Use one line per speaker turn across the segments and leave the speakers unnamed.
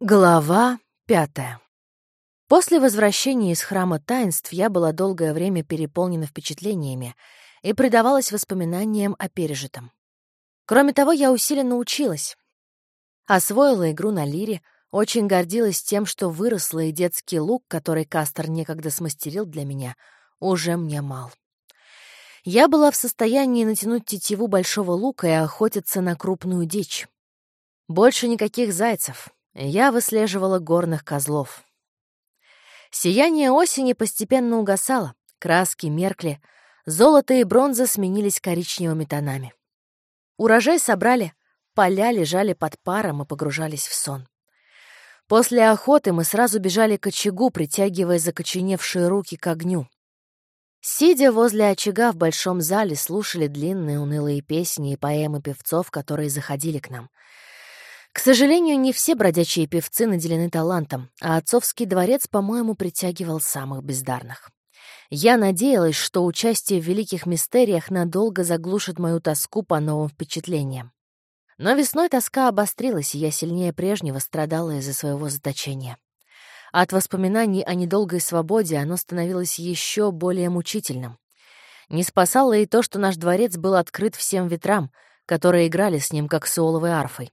Глава пятая. После возвращения из храма таинств я была долгое время переполнена впечатлениями и предавалась воспоминаниям о пережитом. Кроме того, я усиленно училась. Освоила игру на лире, очень гордилась тем, что выросла, и детский лук, который Кастер некогда смастерил для меня, уже мне мал. Я была в состоянии натянуть тетиву большого лука и охотиться на крупную дичь. Больше никаких зайцев, я выслеживала горных козлов. Сияние осени постепенно угасало, краски меркли, золото и бронза сменились коричневыми тонами. Урожай собрали, поля лежали под паром и погружались в сон. После охоты мы сразу бежали к очагу, притягивая закоченевшие руки к огню. Сидя возле очага в большом зале, слушали длинные унылые песни и поэмы певцов, которые заходили к нам — к сожалению, не все бродячие певцы наделены талантом, а отцовский дворец, по-моему, притягивал самых бездарных. Я надеялась, что участие в великих мистериях надолго заглушит мою тоску по новым впечатлениям. Но весной тоска обострилась, и я сильнее прежнего страдала из-за своего заточения. От воспоминаний о недолгой свободе оно становилось еще более мучительным. Не спасало и то, что наш дворец был открыт всем ветрам, которые играли с ним, как с арфой.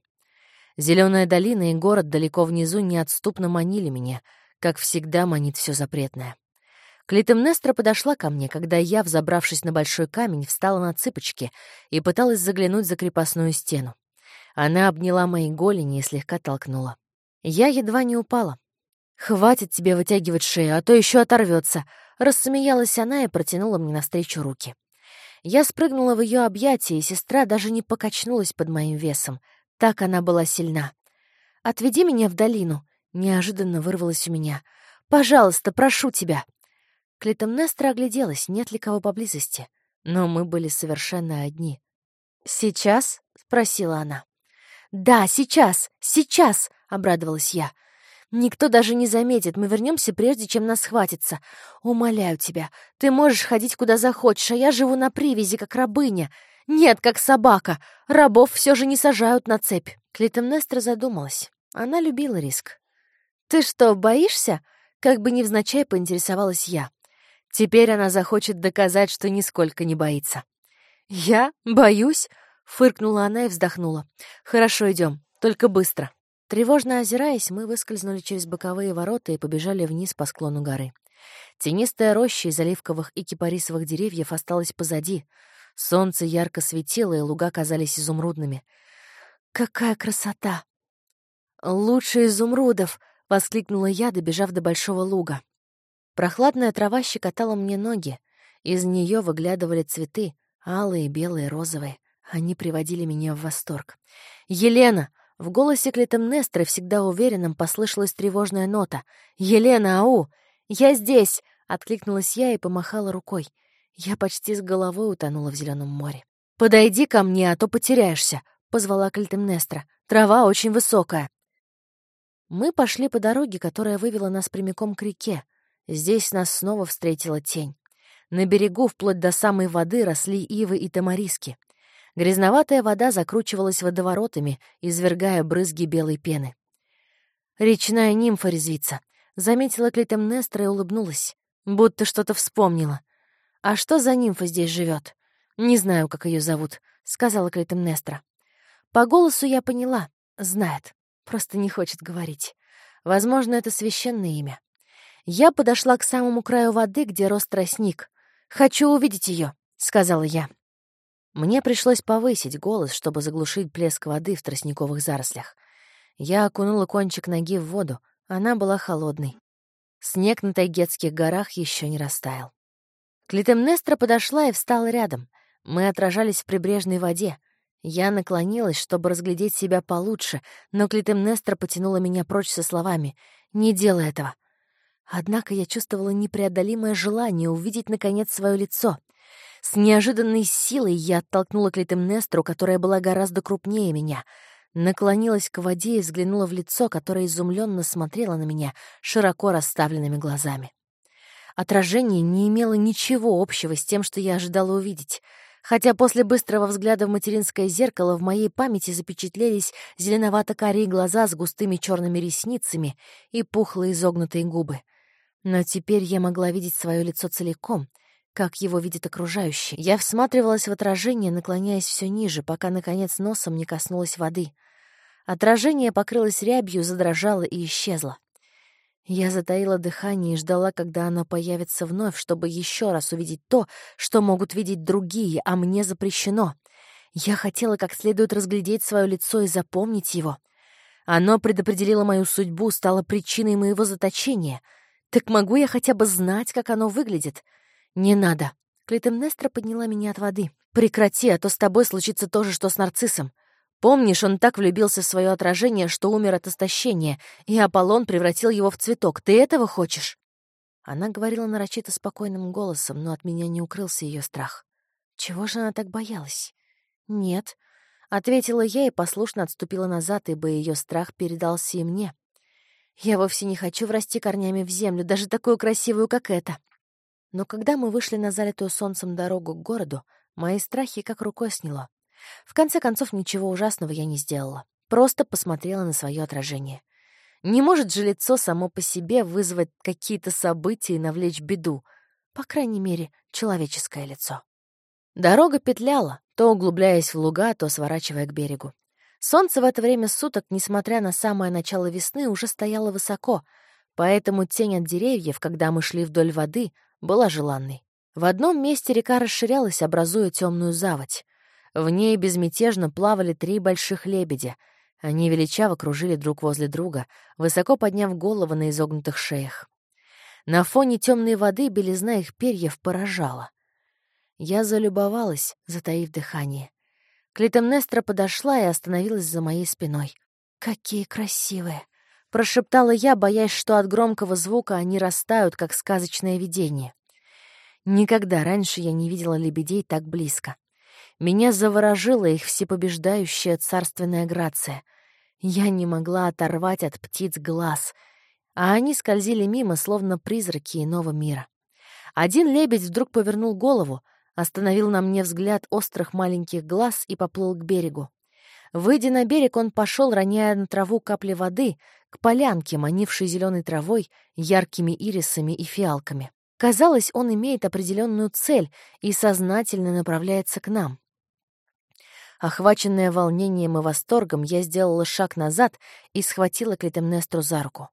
Зеленая долина и город далеко внизу неотступно манили меня, как всегда манит все запретное. Клитемнестра подошла ко мне, когда я, взобравшись на большой камень, встала на цыпочки и пыталась заглянуть за крепостную стену. Она обняла мои голени и слегка толкнула. Я едва не упала. «Хватит тебе вытягивать шею, а то еще оторвется», — рассмеялась она и протянула мне навстречу руки. Я спрыгнула в ее объятия, и сестра даже не покачнулась под моим весом — так она была сильна. «Отведи меня в долину», — неожиданно вырвалось у меня. «Пожалуйста, прошу тебя». Клитемнестра огляделась, нет ли кого поблизости. Но мы были совершенно одни. «Сейчас?» — спросила она. «Да, сейчас! Сейчас!» — обрадовалась я. «Никто даже не заметит, мы вернемся, прежде чем нас хватится. Умоляю тебя, ты можешь ходить куда захочешь, а я живу на привязи, как рабыня. Нет, как собака. Рабов все же не сажают на цепь. Клитемнестра задумалась. Она любила риск. «Ты что, боишься?» Как бы невзначай поинтересовалась я. Теперь она захочет доказать, что нисколько не боится. «Я? Боюсь?» — фыркнула она и вздохнула. «Хорошо, идем, только быстро». Тревожно озираясь, мы выскользнули через боковые ворота и побежали вниз по склону горы. Тенистая роща из оливковых и кипарисовых деревьев осталась позади, Солнце ярко светило, и луга казались изумрудными. «Какая красота!» «Лучше изумрудов!» — воскликнула я, добежав до большого луга. Прохладная трава щекотала мне ноги. Из нее выглядывали цветы, алые, белые, розовые. Они приводили меня в восторг. «Елена!» В голосе Клитемнестры, всегда уверенным, послышалась тревожная нота. «Елена, ау! Я здесь!» — откликнулась я и помахала рукой. Я почти с головой утонула в зеленом море. «Подойди ко мне, а то потеряешься», — позвала Кальтемнестра. «Трава очень высокая». Мы пошли по дороге, которая вывела нас прямиком к реке. Здесь нас снова встретила тень. На берегу вплоть до самой воды росли ивы и тамариски. Грязноватая вода закручивалась водоворотами, извергая брызги белой пены. «Речная нимфа резвится», — заметила Клитемнестра и улыбнулась, будто что-то вспомнила. «А что за нимфа здесь живет? «Не знаю, как ее зовут», — сказала Клитемнестра. По голосу я поняла. Знает. Просто не хочет говорить. Возможно, это священное имя. Я подошла к самому краю воды, где рос тростник. «Хочу увидеть ее», — сказала я. Мне пришлось повысить голос, чтобы заглушить плеск воды в тростниковых зарослях. Я окунула кончик ноги в воду. Она была холодной. Снег на Тайгетских горах еще не растаял. Клитемнестра подошла и встала рядом. Мы отражались в прибрежной воде. Я наклонилась, чтобы разглядеть себя получше, но Клитемнестра потянула меня прочь со словами «Не делай этого». Однако я чувствовала непреодолимое желание увидеть, наконец, свое лицо. С неожиданной силой я оттолкнула Клитемнестру, которая была гораздо крупнее меня, наклонилась к воде и взглянула в лицо, которое изумленно смотрело на меня широко расставленными глазами. Отражение не имело ничего общего с тем, что я ожидала увидеть. хотя после быстрого взгляда в материнское зеркало в моей памяти запечатлелись зеленовато-карие глаза с густыми черными ресницами и пухлые изогнутые губы. Но теперь я могла видеть свое лицо целиком, как его видят окружающие. Я всматривалась в отражение, наклоняясь все ниже, пока, наконец, носом не коснулась воды. Отражение покрылось рябью, задрожало и исчезло. Я затаила дыхание и ждала, когда оно появится вновь, чтобы еще раз увидеть то, что могут видеть другие, а мне запрещено. Я хотела как следует разглядеть свое лицо и запомнить его. Оно предопределило мою судьбу, стало причиной моего заточения. Так могу я хотя бы знать, как оно выглядит? Не надо. Клитемнестра подняла меня от воды. Прекрати, а то с тобой случится то же, что с нарциссом. Помнишь, он так влюбился в свое отражение, что умер от истощения, и Аполлон превратил его в цветок. Ты этого хочешь?» Она говорила нарочито спокойным голосом, но от меня не укрылся ее страх. Чего же она так боялась? «Нет», — ответила я и послушно отступила назад, ибо ее страх передался и мне. «Я вовсе не хочу врасти корнями в землю, даже такую красивую, как эта». Но когда мы вышли на залитую солнцем дорогу к городу, мои страхи как рукой сняло. В конце концов, ничего ужасного я не сделала. Просто посмотрела на свое отражение. Не может же лицо само по себе вызвать какие-то события и навлечь беду. По крайней мере, человеческое лицо. Дорога петляла, то углубляясь в луга, то сворачивая к берегу. Солнце в это время суток, несмотря на самое начало весны, уже стояло высоко, поэтому тень от деревьев, когда мы шли вдоль воды, была желанной. В одном месте река расширялась, образуя темную заводь. В ней безмятежно плавали три больших лебедя. Они величаво кружили друг возле друга, высоко подняв головы на изогнутых шеях. На фоне темной воды белизна их перьев поражала. Я залюбовалась, затаив дыхание. Клитемнестра подошла и остановилась за моей спиной. «Какие красивые!» — прошептала я, боясь, что от громкого звука они растают, как сказочное видение. Никогда раньше я не видела лебедей так близко. Меня заворожила их всепобеждающая царственная грация. Я не могла оторвать от птиц глаз, а они скользили мимо, словно призраки иного мира. Один лебедь вдруг повернул голову, остановил на мне взгляд острых маленьких глаз и поплыл к берегу. Выйдя на берег, он пошел, роняя на траву капли воды, к полянке, манившей зеленой травой, яркими ирисами и фиалками. Казалось, он имеет определенную цель и сознательно направляется к нам. Охваченная волнением и восторгом, я сделала шаг назад и схватила Клитемнестру за руку.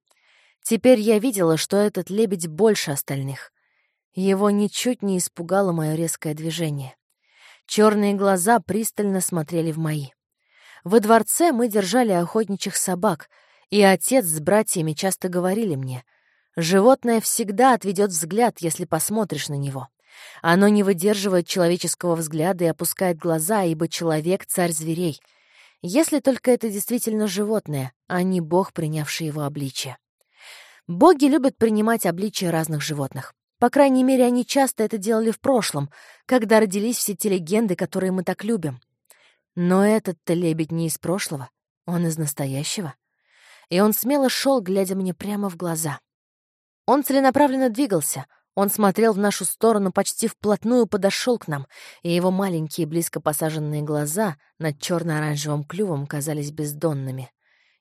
Теперь я видела, что этот лебедь больше остальных. Его ничуть не испугало мое резкое движение. Черные глаза пристально смотрели в мои. Во дворце мы держали охотничьих собак, и отец с братьями часто говорили мне, «Животное всегда отведет взгляд, если посмотришь на него». Оно не выдерживает человеческого взгляда и опускает глаза, ибо человек — царь зверей. Если только это действительно животное, а не бог, принявший его обличие. Боги любят принимать обличие разных животных. По крайней мере, они часто это делали в прошлом, когда родились все те легенды, которые мы так любим. Но этот-то лебедь не из прошлого, он из настоящего. И он смело шел, глядя мне прямо в глаза. Он целенаправленно двигался — он смотрел в нашу сторону, почти вплотную подошел к нам, и его маленькие близко посаженные глаза над черно-оранжевым клювом казались бездонными.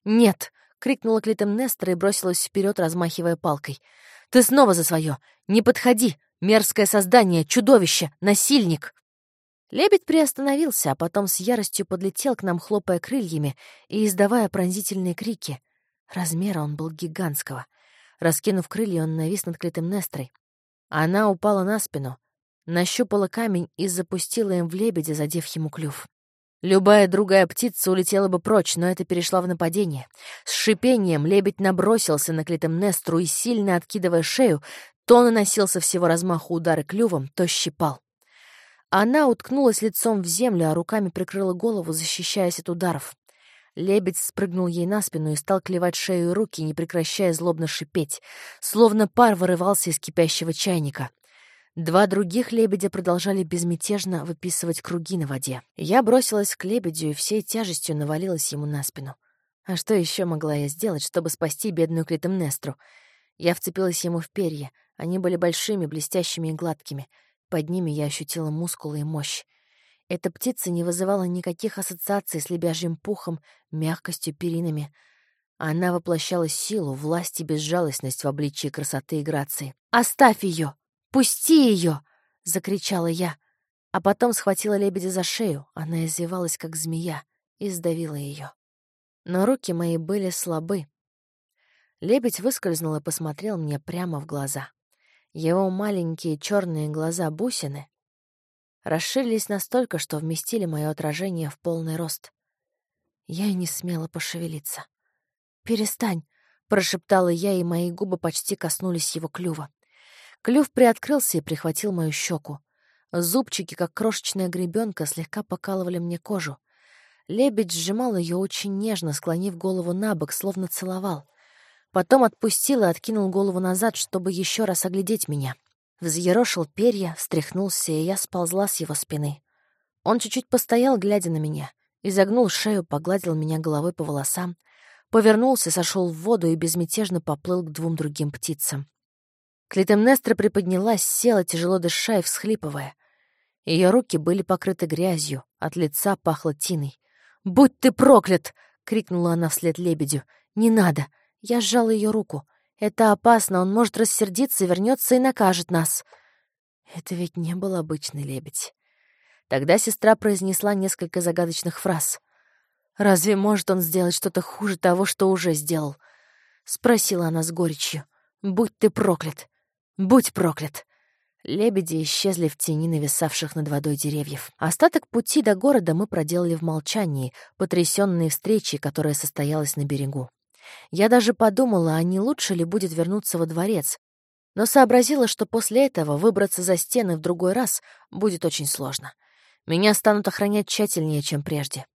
«Нет!» — крикнула Клитемнестра и бросилась вперед, размахивая палкой. «Ты снова за свое! Не подходи! Мерзкое создание, чудовище, насильник!» Лебедь приостановился, а потом с яростью подлетел к нам, хлопая крыльями и издавая пронзительные крики. Размера он был гигантского. Раскинув крылья, он навис над Клитемнестрой. Она упала на спину, нащупала камень и запустила им в лебедя, задев ему клюв. Любая другая птица улетела бы прочь, но это перешла в нападение. С шипением лебедь набросился на Клитемнестру и, сильно откидывая шею, то наносился всего размаху удары клювом, то щипал. Она уткнулась лицом в землю, а руками прикрыла голову, защищаясь от ударов. Лебедь спрыгнул ей на спину и стал клевать шею и руки, не прекращая злобно шипеть, словно пар вырывался из кипящего чайника. Два других лебедя продолжали безмятежно выписывать круги на воде. Я бросилась к лебедю и всей тяжестью навалилась ему на спину. А что еще могла я сделать, чтобы спасти бедную Клитемнестру? Я вцепилась ему в перья. Они были большими, блестящими и гладкими. Под ними я ощутила мускулы и мощь. Эта птица не вызывала никаких ассоциаций с лебяжьим пухом, мягкостью, перинами. Она воплощала силу, власть и безжалостность в обличии красоты и грации. «Оставь ее! Пусти ее!» — закричала я. А потом схватила лебедя за шею, она извивалась, как змея, и сдавила ее. Но руки мои были слабы. Лебедь выскользнул и посмотрел мне прямо в глаза. Его маленькие черные глаза-бусины расширились настолько, что вместили мое отражение в полный рост. Я и не смела пошевелиться. «Перестань!» — прошептала я, и мои губы почти коснулись его клюва. Клюв приоткрылся и прихватил мою щеку. Зубчики, как крошечная гребенка, слегка покалывали мне кожу. Лебедь сжимал ее очень нежно, склонив голову на бок, словно целовал. Потом отпустил и откинул голову назад, чтобы еще раз оглядеть меня. Взъерошил перья, встряхнулся, и я сползла с его спины. Он чуть-чуть постоял, глядя на меня, изогнул шею, погладил меня головой по волосам, повернулся, сошел в воду и безмятежно поплыл к двум другим птицам. Клитемнестра приподнялась, села, тяжело дыша и всхлипывая. Ее руки были покрыты грязью, от лица пахло тиной. «Будь ты проклят!» — крикнула она вслед лебедю. «Не надо!» Я сжала ее руку. «Это опасно, он может рассердиться, вернется и накажет нас». Это ведь не был обычный лебедь. Тогда сестра произнесла несколько загадочных фраз. «Разве может он сделать что-то хуже того, что уже сделал?» — спросила она с горечью. «Будь ты проклят! Будь проклят!» Лебеди исчезли в тени нависавших над водой деревьев. Остаток пути до города мы проделали в молчании, потрясённые встречей, которая состоялась на берегу. Я даже подумала, а не лучше ли будет вернуться во дворец, но сообразила, что после этого выбраться за стены в другой раз будет очень сложно. Меня станут охранять тщательнее, чем прежде.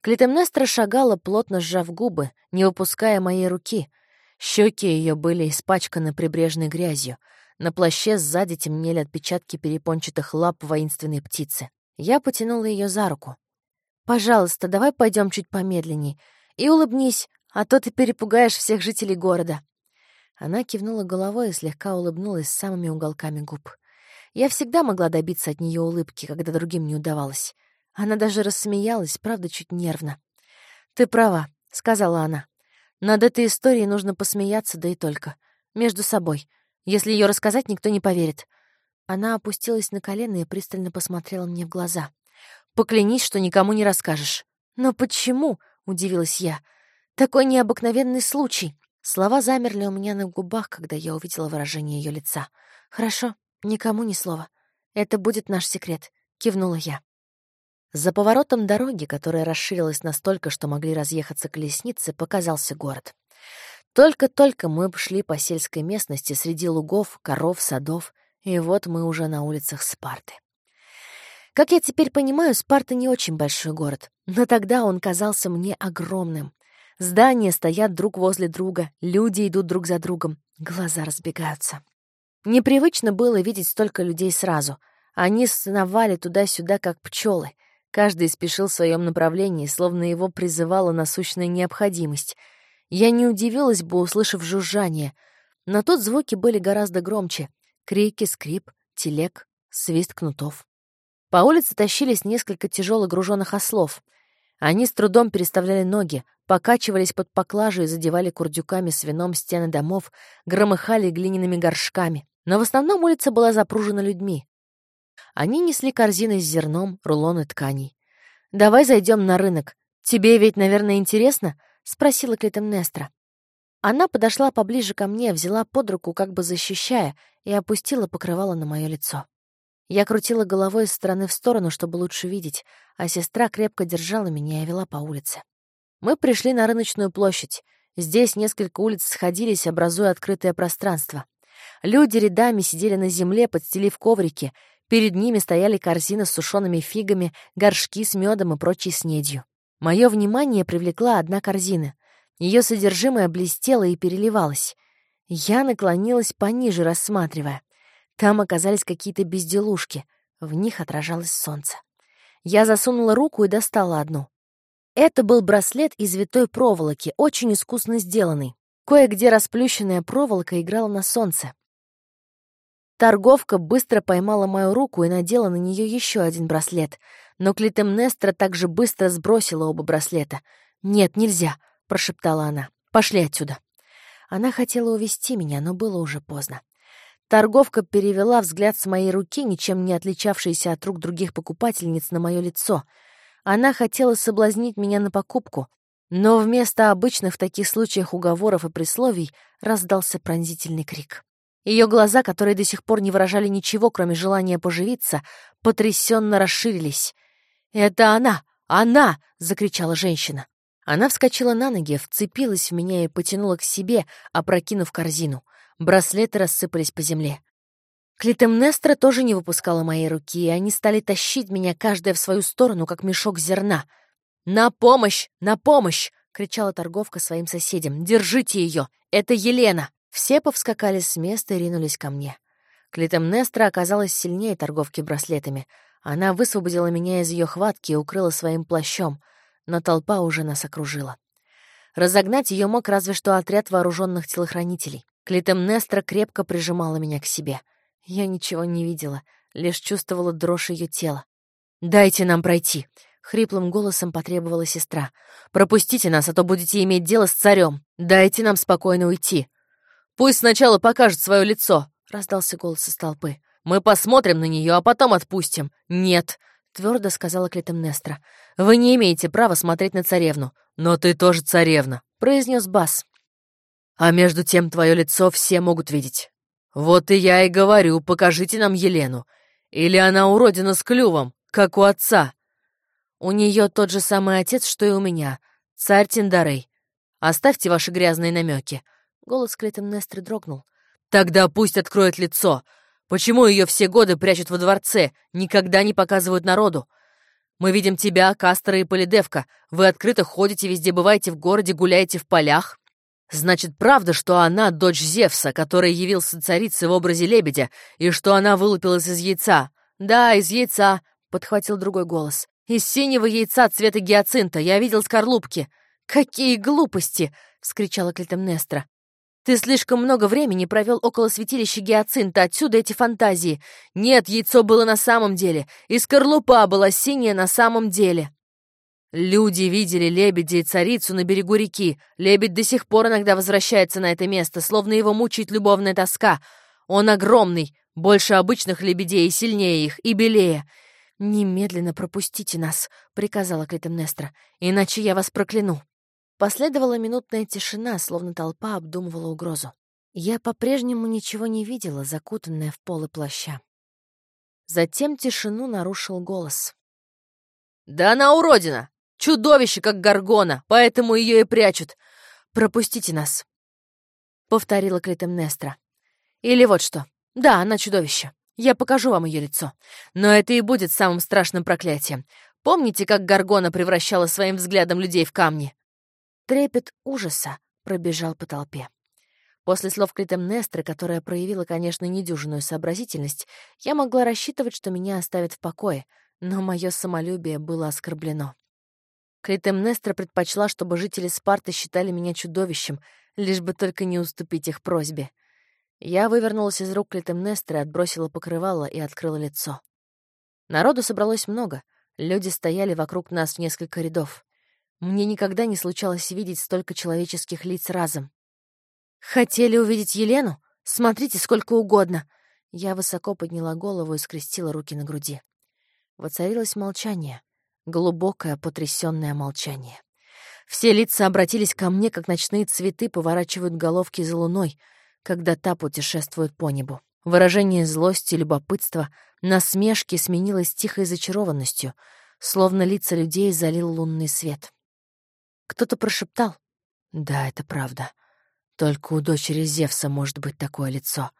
Клитемнестра шагала, плотно сжав губы, не выпуская моей руки. Щеки ее были испачканы прибрежной грязью — на плаще сзади темнели отпечатки перепончатых лап воинственной птицы. Я потянула ее за руку. «Пожалуйста, давай пойдем чуть помедленней. И улыбнись, а то ты перепугаешь всех жителей города». Она кивнула головой и слегка улыбнулась самыми уголками губ. Я всегда могла добиться от нее улыбки, когда другим не удавалось. Она даже рассмеялась, правда, чуть нервно. «Ты права», — сказала она. «Над этой историей нужно посмеяться, да и только. Между собой. Если ее рассказать, никто не поверит. Она опустилась на колено и пристально посмотрела мне в глаза. «Поклянись, что никому не расскажешь». «Но почему?» — удивилась я. «Такой необыкновенный случай». Слова замерли у меня на губах, когда я увидела выражение ее лица. «Хорошо, никому ни слова. Это будет наш секрет», — кивнула я. За поворотом дороги, которая расширилась настолько, что могли разъехаться колесницы, показался город. Только-только мы шли по сельской местности среди лугов, коров, садов, и вот мы уже на улицах Спарты. Как я теперь понимаю, Спарта не очень большой город, но тогда он казался мне огромным. Здания стоят друг возле друга, люди идут друг за другом, глаза разбегаются. Непривычно было видеть столько людей сразу. Они сновали туда-сюда, как пчелы. Каждый спешил в своем направлении, словно его призывала насущная необходимость — я не удивилась бы, услышав жужжание, но тут звуки были гораздо громче. Крики, скрип, телег, свист кнутов. По улице тащились несколько тяжело груженных ослов. Они с трудом переставляли ноги, покачивались под поклажей и задевали курдюками с вином стены домов, громыхали глиняными горшками. Но в основном улица была запружена людьми. Они несли корзины с зерном, рулоны тканей. «Давай зайдем на рынок. Тебе ведь, наверное, интересно?» — спросила Клитемнестра. Она подошла поближе ко мне, взяла под руку, как бы защищая, и опустила покрывало на мое лицо. Я крутила головой из стороны в сторону, чтобы лучше видеть, а сестра крепко держала меня и вела по улице. Мы пришли на рыночную площадь. Здесь несколько улиц сходились, образуя открытое пространство. Люди рядами сидели на земле, подстелив коврики. Перед ними стояли корзины с сушеными фигами, горшки с медом и прочей снедью. Мое внимание привлекла одна корзина. Ее содержимое блестело и переливалось. Я наклонилась пониже, рассматривая. Там оказались какие-то безделушки. В них отражалось солнце. Я засунула руку и достала одну. Это был браслет из витой проволоки, очень искусно сделанный. Кое-где расплющенная проволока играла на солнце. Торговка быстро поймала мою руку и надела на нее еще один браслет. но Клитемнестра также быстро сбросила оба браслета. «Нет, нельзя», — прошептала она. «Пошли отсюда». Она хотела увести меня, но было уже поздно. Торговка перевела взгляд с моей руки, ничем не отличавшейся от рук других покупательниц, на мое лицо. Она хотела соблазнить меня на покупку, но вместо обычных в таких случаях уговоров и присловий раздался пронзительный крик. Ее глаза, которые до сих пор не выражали ничего, кроме желания поживиться, потрясенно расширились. «Это она! Она!» — закричала женщина. Она вскочила на ноги, вцепилась в меня и потянула к себе, опрокинув корзину. Браслеты рассыпались по земле. Клитемнестра тоже не выпускала моей руки, и они стали тащить меня, каждая в свою сторону, как мешок зерна. «На помощь! На помощь!» — кричала торговка своим соседям. «Держите ее! Это Елена!» Все повскакали с места и ринулись ко мне. Клитемнестра оказалась сильнее торговки браслетами. Она высвободила меня из ее хватки и укрыла своим плащом, но толпа уже нас окружила. Разогнать ее мог разве что отряд вооруженных телохранителей. Клитемнестра крепко прижимала меня к себе. Я ничего не видела, лишь чувствовала дрожь ее тела. «Дайте нам пройти!» — хриплым голосом потребовала сестра. «Пропустите нас, а то будете иметь дело с царем. Дайте нам спокойно уйти!» «Пусть сначала покажет свое лицо!» — раздался голос из толпы. «Мы посмотрим на нее, а потом отпустим!» «Нет!» — твердо сказала Клитемнестра. «Вы не имеете права смотреть на царевну». «Но ты тоже царевна», — произнес Бас. «А между тем твое лицо все могут видеть. Вот и я и говорю, покажите нам Елену. Или она уродина с клювом, как у отца». «У нее тот же самый отец, что и у меня, царь Тиндарей. Оставьте ваши грязные намеки. Голос Клитемнестры дрогнул. «Тогда пусть откроет лицо. Почему ее все годы прячут во дворце, никогда не показывают народу? Мы видим тебя, Кастера и Полидевка. Вы открыто ходите, везде бываете в городе, гуляете в полях. Значит, правда, что она дочь Зевса, который явился царицей в образе лебедя, и что она вылупилась из яйца? Да, из яйца, — подхватил другой голос. Из синего яйца цвета гиацинта. Я видел скорлупки. «Какие глупости!» — вскричала Клитемнестра. Ты слишком много времени провел около святилища Гиацинта, отсюда эти фантазии. Нет, яйцо было на самом деле, и скорлупа была синяя на самом деле. Люди видели лебедя и царицу на берегу реки. Лебедь до сих пор иногда возвращается на это место, словно его мучает любовная тоска. Он огромный, больше обычных лебедей и сильнее их, и белее. «Немедленно пропустите нас», — приказала Клитемнестра, — «иначе я вас прокляну». Последовала минутная тишина, словно толпа обдумывала угрозу. Я по-прежнему ничего не видела, закутанная в полы плаща. Затем тишину нарушил голос. «Да она уродина! Чудовище, как горгона, поэтому ее и прячут! Пропустите нас!» — повторила Клитемнестра. «Или вот что. Да, она чудовище. Я покажу вам ее лицо. Но это и будет самым страшным проклятием. Помните, как Гаргона превращала своим взглядом людей в камни? Трепет ужаса пробежал по толпе. После слов Клитемнестры, которая проявила, конечно, недюжинную сообразительность, я могла рассчитывать, что меня оставят в покое, но мое самолюбие было оскорблено. Клитемнестра предпочла, чтобы жители Спарты считали меня чудовищем, лишь бы только не уступить их просьбе. Я вывернулась из рук Клитемнестры, отбросила покрывало и открыла лицо. Народу собралось много, люди стояли вокруг нас в несколько рядов. Мне никогда не случалось видеть столько человеческих лиц разом. «Хотели увидеть Елену? Смотрите сколько угодно!» Я высоко подняла голову и скрестила руки на груди. Воцарилось молчание, глубокое, потрясённое молчание. Все лица обратились ко мне, как ночные цветы поворачивают головки за луной, когда та путешествует по небу. Выражение злости, любопытства, насмешки сменилось тихой зачарованностью, словно лица людей залил лунный свет. Кто-то прошептал. «Да, это правда. Только у дочери Зевса может быть такое лицо».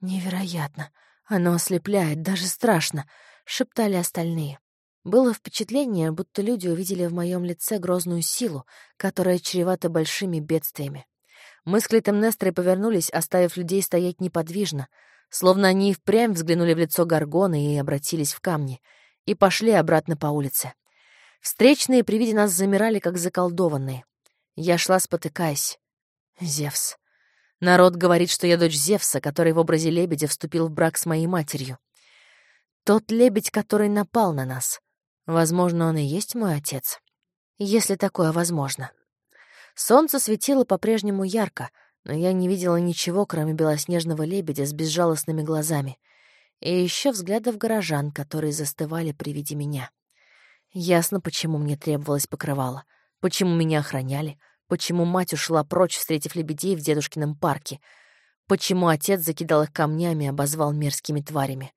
«Невероятно. Оно ослепляет, даже страшно», — шептали остальные. Было впечатление, будто люди увидели в моем лице грозную силу, которая чревата большими бедствиями. Мы с Клитемнестрой повернулись, оставив людей стоять неподвижно, словно они и впрямь взглянули в лицо Гаргона и обратились в камни, и пошли обратно по улице. Встречные при виде нас замирали, как заколдованные. Я шла, спотыкаясь. Зевс. Народ говорит, что я дочь Зевса, который в образе лебедя вступил в брак с моей матерью. Тот лебедь, который напал на нас. Возможно, он и есть мой отец. Если такое возможно. Солнце светило по-прежнему ярко, но я не видела ничего, кроме белоснежного лебедя с безжалостными глазами. И еще взглядов горожан, которые застывали при виде меня. Ясно, почему мне требовалось покрывало, почему меня охраняли, почему мать ушла прочь, встретив лебедей в дедушкином парке, почему отец закидал их камнями и обозвал мерзкими тварями.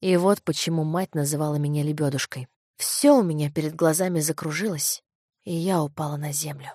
И вот почему мать называла меня лебедушкой. Все у меня перед глазами закружилось, и я упала на землю.